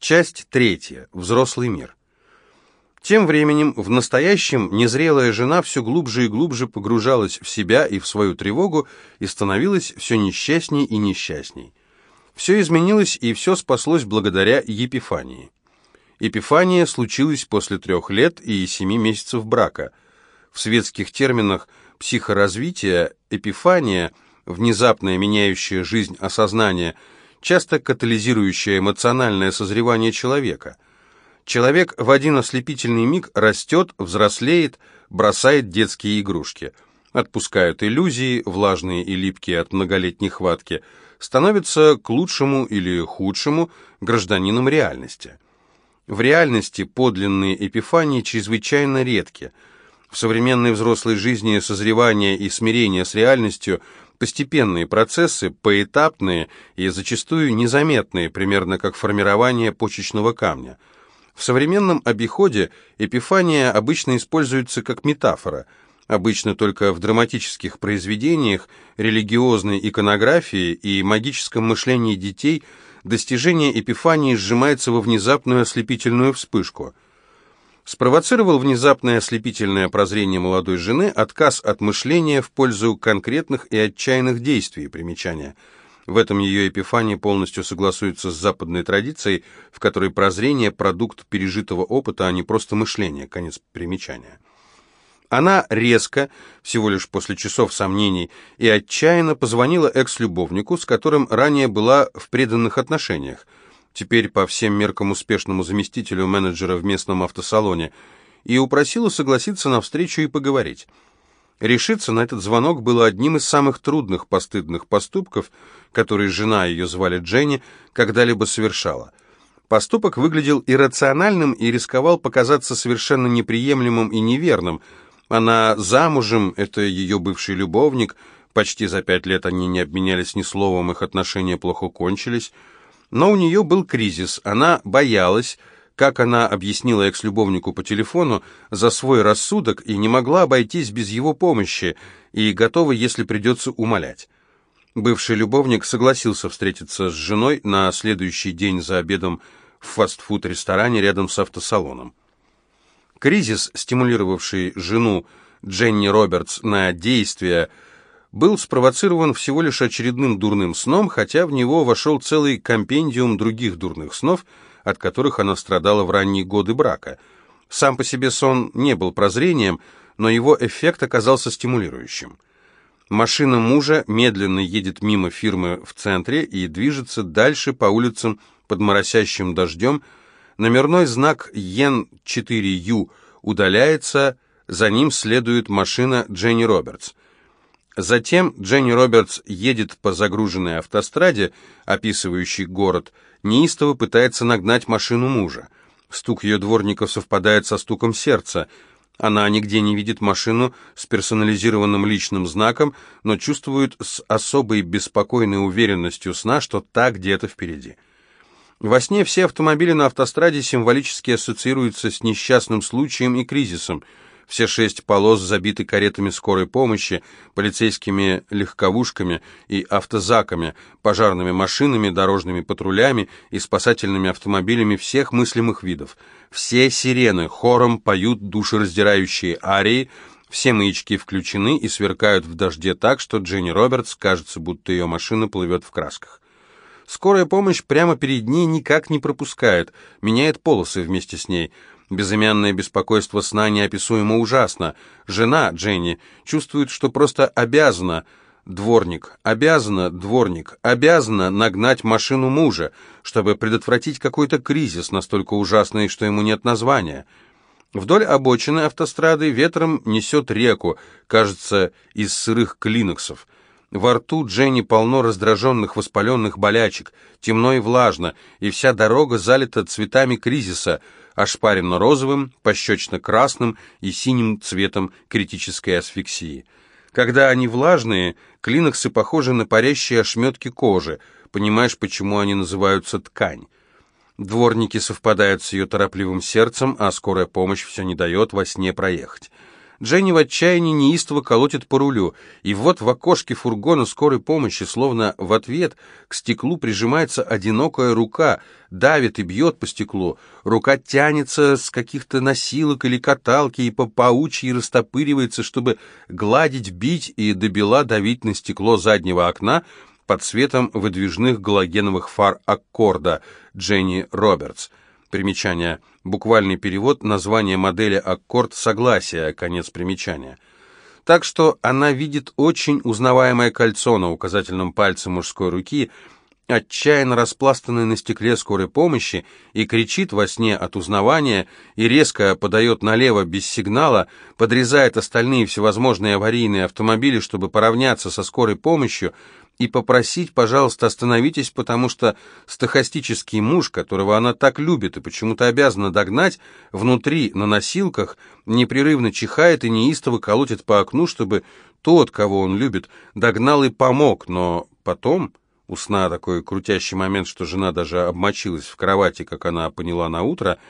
Часть третья. Взрослый мир. Тем временем в настоящем незрелая жена все глубже и глубже погружалась в себя и в свою тревогу и становилась все несчастней и несчастней. Все изменилось и все спаслось благодаря Епифании. Эпифания случилась после трех лет и семи месяцев брака. В светских терминах психоразвития эпифания, внезапное меняющее жизнь осознание, часто катализирующее эмоциональное созревание человека. Человек в один ослепительный миг растет, взрослеет, бросает детские игрушки, отпускают иллюзии, влажные и липкие от многолетней хватки, становится к лучшему или худшему гражданином реальности – в реальности подлинные эпифании чрезвычайно редки. В современной взрослой жизни созревание и смирение с реальностью – постепенные процессы, поэтапные и зачастую незаметные, примерно как формирование почечного камня. В современном обиходе эпифания обычно используется как метафора – обычно только в драматических произведениях, религиозной иконографии и магическом мышлении детей – достижение эпифании сжимается во внезапную ослепительную вспышку. Спровоцировал внезапное ослепительное прозрение молодой жены отказ от мышления в пользу конкретных и отчаянных действий, примечания. В этом ее эпифания полностью согласуется с западной традицией, в которой прозрение – продукт пережитого опыта, а не просто мышление, конец примечания. Она резко, всего лишь после часов сомнений, и отчаянно позвонила экс-любовнику, с которым ранее была в преданных отношениях, теперь по всем меркам успешному заместителю менеджера в местном автосалоне, и упросила согласиться на встречу и поговорить. Решиться на этот звонок было одним из самых трудных постыдных поступков, которые жена, ее звали Дженни, когда-либо совершала. Поступок выглядел иррациональным и рисковал показаться совершенно неприемлемым и неверным – она замужем, это ее бывший любовник, почти за пять лет они не обменялись ни словом, их отношения плохо кончились. Но у нее был кризис, она боялась, как она объяснила экс-любовнику по телефону, за свой рассудок и не могла обойтись без его помощи, и готова, если придется, умолять. Бывший любовник согласился встретиться с женой на следующий день за обедом в фастфуд-ресторане рядом с автосалоном. Кризис, стимулировавший жену Дженни Робертс на действия, был спровоцирован всего лишь очередным дурным сном, хотя в него вошел целый компендиум других дурных снов, от которых она страдала в ранние годы брака. Сам по себе сон не был прозрением, но его эффект оказался стимулирующим. Машина мужа медленно едет мимо фирмы в центре и движется дальше по улицам под моросящим дождем, Номерной знак Йен-4Ю удаляется, за ним следует машина Дженни Робертс. Затем Дженни Робертс едет по загруженной автостраде, описывающей город, неистово пытается нагнать машину мужа. Стук ее дворников совпадает со стуком сердца. Она нигде не видит машину с персонализированным личным знаком, но чувствует с особой беспокойной уверенностью сна, что та где-то впереди. Во сне все автомобили на автостраде символически ассоциируются с несчастным случаем и кризисом. Все шесть полос забиты каретами скорой помощи, полицейскими легковушками и автозаками, пожарными машинами, дорожными патрулями и спасательными автомобилями всех мыслимых видов. Все сирены хором поют душераздирающие арии, все маячки включены и сверкают в дожде так, что Дженни Робертс кажется, будто ее машина плывет в красках. Скорая помощь прямо перед ней никак не пропускает, меняет полосы вместе с ней. Безымянное беспокойство сна неописуемо ужасно. Жена Дженни чувствует, что просто обязана, дворник, обязана, дворник, обязана нагнать машину мужа, чтобы предотвратить какой-то кризис, настолько ужасный, что ему нет названия. Вдоль обочины автострады ветром несет реку, кажется, из сырых клиноксов. Во рту Дженни полно раздраженных воспаленных болячек, темно и влажно, и вся дорога залита цветами кризиса, ошпаренно-розовым, пощечно-красным и синим цветом критической асфиксии. Когда они влажные, клиноксы похожи на парящие ошметки кожи, понимаешь, почему они называются ткань. Дворники совпадают с ее торопливым сердцем, а скорая помощь все не дает во сне проехать. Дженни в отчаянии неистово колотит по рулю, и вот в окошке фургона скорой помощи, словно в ответ, к стеклу прижимается одинокая рука, давит и бьет по стеклу. Рука тянется с каких-то носилок или каталки и по паучьи растопыривается, чтобы гладить, бить и добела давить на стекло заднего окна под светом выдвижных галогеновых фар Аккорда Дженни Робертс. Примечание. Буквальный перевод названия модели «Аккорд согласия», конец примечания. Так что она видит очень узнаваемое кольцо на указательном пальце мужской руки, отчаянно распластанное на стекле скорой помощи, и кричит во сне от узнавания, и резко подает налево без сигнала, подрезает остальные всевозможные аварийные автомобили, чтобы поравняться со скорой помощью, и попросить, пожалуйста, остановитесь, потому что стахастический муж, которого она так любит и почему-то обязана догнать, внутри, на носилках, непрерывно чихает и неистово колотит по окну, чтобы тот, кого он любит, догнал и помог, но потом... У сна такой крутящий момент, что жена даже обмочилась в кровати, как она поняла на утро —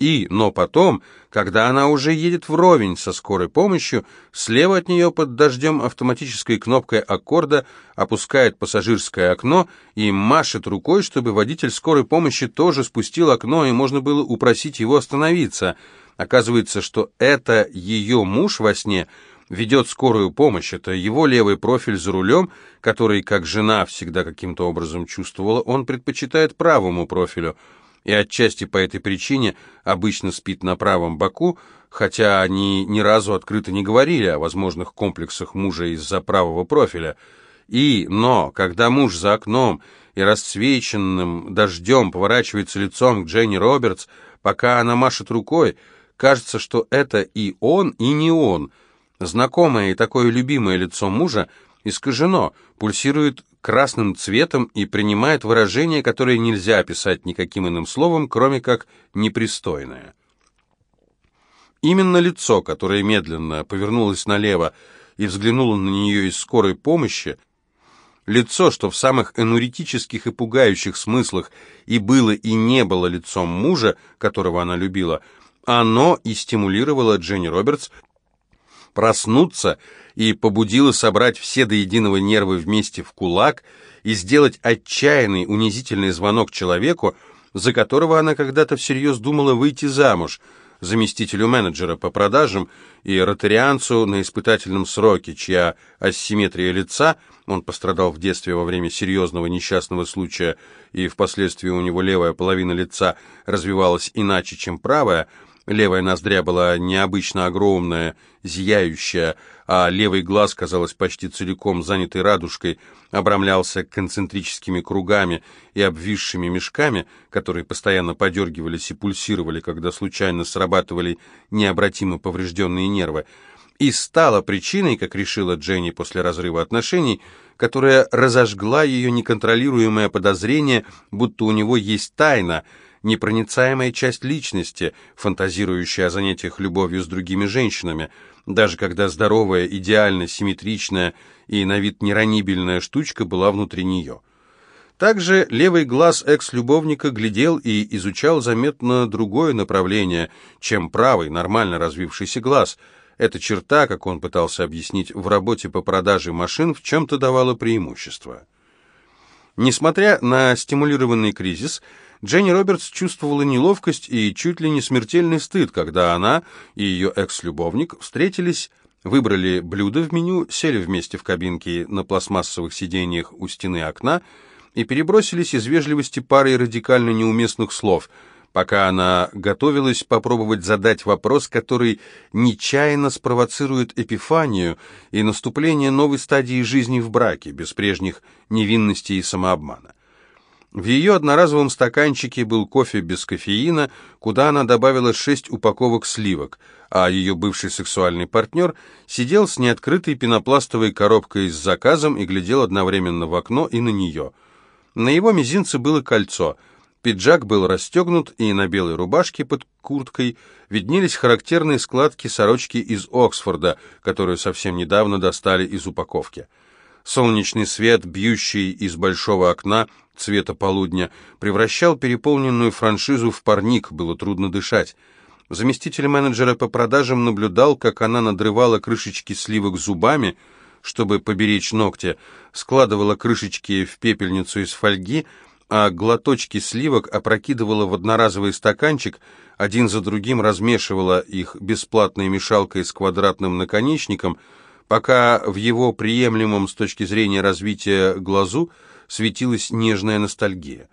и, но потом, когда она уже едет вровень со скорой помощью, слева от нее под дождем автоматической кнопкой аккорда опускает пассажирское окно и машет рукой, чтобы водитель скорой помощи тоже спустил окно, и можно было упросить его остановиться. Оказывается, что это ее муж во сне ведет скорую помощь, это его левый профиль за рулем, который, как жена всегда каким-то образом чувствовала, он предпочитает правому профилю – и отчасти по этой причине обычно спит на правом боку, хотя они ни разу открыто не говорили о возможных комплексах мужа из-за правого профиля. И, но, когда муж за окном и расцвеченным дождем поворачивается лицом к Дженни Робертс, пока она машет рукой, кажется, что это и он, и не он. Знакомое и такое любимое лицо мужа искажено, пульсирует красным цветом и принимает выражение, которое нельзя описать никаким иным словом, кроме как непристойное. Именно лицо, которое медленно повернулось налево и взглянуло на нее из скорой помощи, лицо, что в самых энуритических и пугающих смыслах и было, и не было лицом мужа, которого она любила, оно и стимулировало Дженни Робертс проснуться и побудило собрать все до единого нервы вместе в кулак и сделать отчаянный, унизительный звонок человеку, за которого она когда-то всерьез думала выйти замуж, заместителю менеджера по продажам и ротарианцу на испытательном сроке, чья асимметрия лица, он пострадал в детстве во время серьезного несчастного случая, и впоследствии у него левая половина лица развивалась иначе, чем правая, Левая ноздря была необычно огромная, зияющая, а левый глаз, казалось, почти целиком занятой радужкой, обрамлялся концентрическими кругами и обвисшими мешками, которые постоянно подергивались и пульсировали, когда случайно срабатывали необратимо поврежденные нервы, и стала причиной, как решила Дженни после разрыва отношений, которая разожгла ее неконтролируемое подозрение, будто у него есть тайна — непроницаемая часть личности, фантазирующая о занятиях любовью с другими женщинами, даже когда здоровая, идеально симметричная и на вид неранибельная штучка была внутри нее. Также левый глаз экс-любовника глядел и изучал заметно другое направление, чем правый, нормально развившийся глаз. Эта черта, как он пытался объяснить, в работе по продаже машин в чем-то давала преимущество. Несмотря на стимулированный кризис, Дженни Робертс чувствовала неловкость и чуть ли не смертельный стыд, когда она и ее экс-любовник встретились, выбрали блюдо в меню, сели вместе в кабинке на пластмассовых сиденьях у стены окна и перебросились из вежливости парой радикально неуместных слов, пока она готовилась попробовать задать вопрос, который нечаянно спровоцирует эпифанию и наступление новой стадии жизни в браке, без прежних невинности и самообмана. В ее одноразовом стаканчике был кофе без кофеина, куда она добавила шесть упаковок сливок, а ее бывший сексуальный партнер сидел с неоткрытой пенопластовой коробкой с заказом и глядел одновременно в окно и на нее. На его мизинце было кольцо. Пиджак был расстегнут, и на белой рубашке под курткой виднелись характерные складки сорочки из Оксфорда, которую совсем недавно достали из упаковки. Солнечный свет, бьющий из большого окна цвета полудня, превращал переполненную франшизу в парник, было трудно дышать. Заместитель менеджера по продажам наблюдал, как она надрывала крышечки сливок зубами, чтобы поберечь ногти, складывала крышечки в пепельницу из фольги, а глоточки сливок опрокидывала в одноразовый стаканчик, один за другим размешивала их бесплатной мешалкой с квадратным наконечником, пока в его приемлемом с точки зрения развития глазу светилась нежная ностальгия.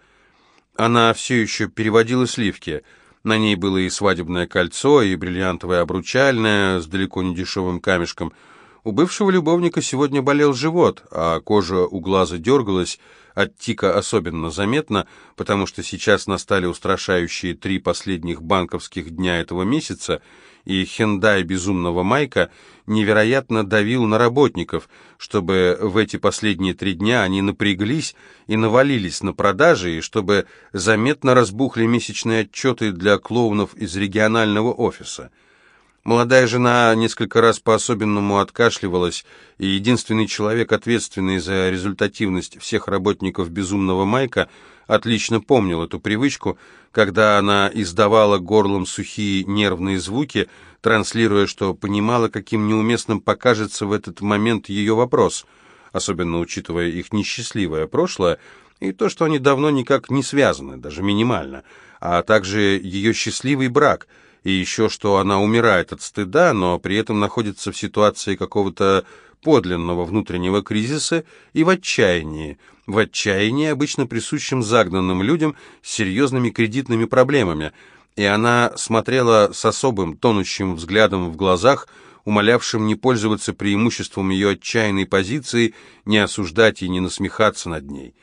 Она все еще переводила сливки. На ней было и свадебное кольцо, и бриллиантовое обручальное с далеко не дешевым камешком. У бывшего любовника сегодня болел живот, а кожа у глаза дергалась, от тика особенно заметно, потому что сейчас настали устрашающие три последних банковских дня этого месяца, и хендай безумного Майка невероятно давил на работников, чтобы в эти последние три дня они напряглись и навалились на продажи, и чтобы заметно разбухли месячные отчеты для клоунов из регионального офиса. Молодая жена несколько раз по-особенному откашливалась, и единственный человек, ответственный за результативность всех работников «Безумного Майка», отлично помнил эту привычку, когда она издавала горлом сухие нервные звуки, транслируя, что понимала, каким неуместным покажется в этот момент ее вопрос, особенно учитывая их несчастливое прошлое и то, что они давно никак не связаны, даже минимально, а также ее счастливый брак – и еще что она умирает от стыда, но при этом находится в ситуации какого-то подлинного внутреннего кризиса и в отчаянии, в отчаянии, обычно присущем загнанным людям с серьезными кредитными проблемами, и она смотрела с особым тонущим взглядом в глазах, умолявшим не пользоваться преимуществом ее отчаянной позиции, не осуждать и не насмехаться над ней.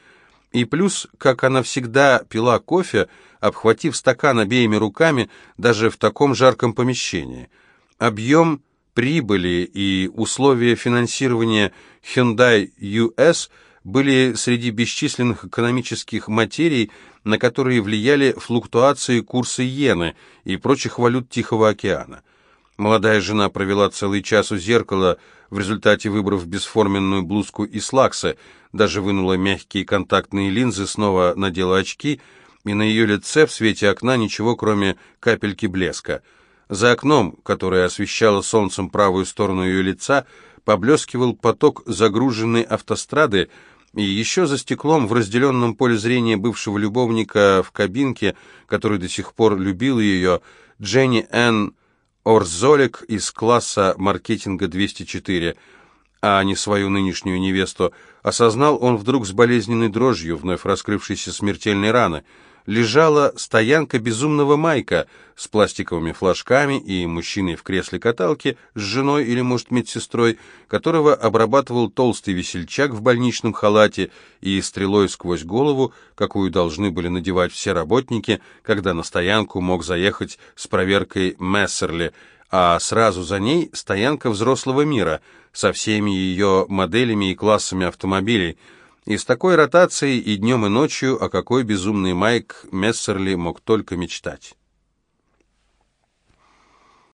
И плюс, как она всегда пила кофе, обхватив стакан обеими руками, даже в таком жарком помещении. Объем прибыли и условия финансирования Hyundai US были среди бесчисленных экономических материй, на которые влияли флуктуации курса иены и прочих валют Тихого океана. Молодая жена провела целый час у зеркала, в результате выбрав бесформенную блузку и слаксы, даже вынула мягкие контактные линзы, снова надела очки, и на ее лице в свете окна ничего, кроме капельки блеска. За окном, которое освещало солнцем правую сторону ее лица, поблескивал поток загруженной автострады, и еще за стеклом в разделенном поле зрения бывшего любовника в кабинке, который до сих пор любил ее, Дженни Энн Орзолик из класса маркетинга 204, а не свою нынешнюю невесту, осознал он вдруг с болезненной дрожью вновь раскрывшейся смертельной раны – лежала стоянка безумного Майка с пластиковыми флажками и мужчиной в кресле каталки с женой или, может, медсестрой, которого обрабатывал толстый весельчак в больничном халате и стрелой сквозь голову, какую должны были надевать все работники, когда на стоянку мог заехать с проверкой Мессерли, а сразу за ней стоянка взрослого мира со всеми ее моделями и классами автомобилей – и с такой ротацией и днем, и ночью, о какой безумный Майк Мессерли мог только мечтать.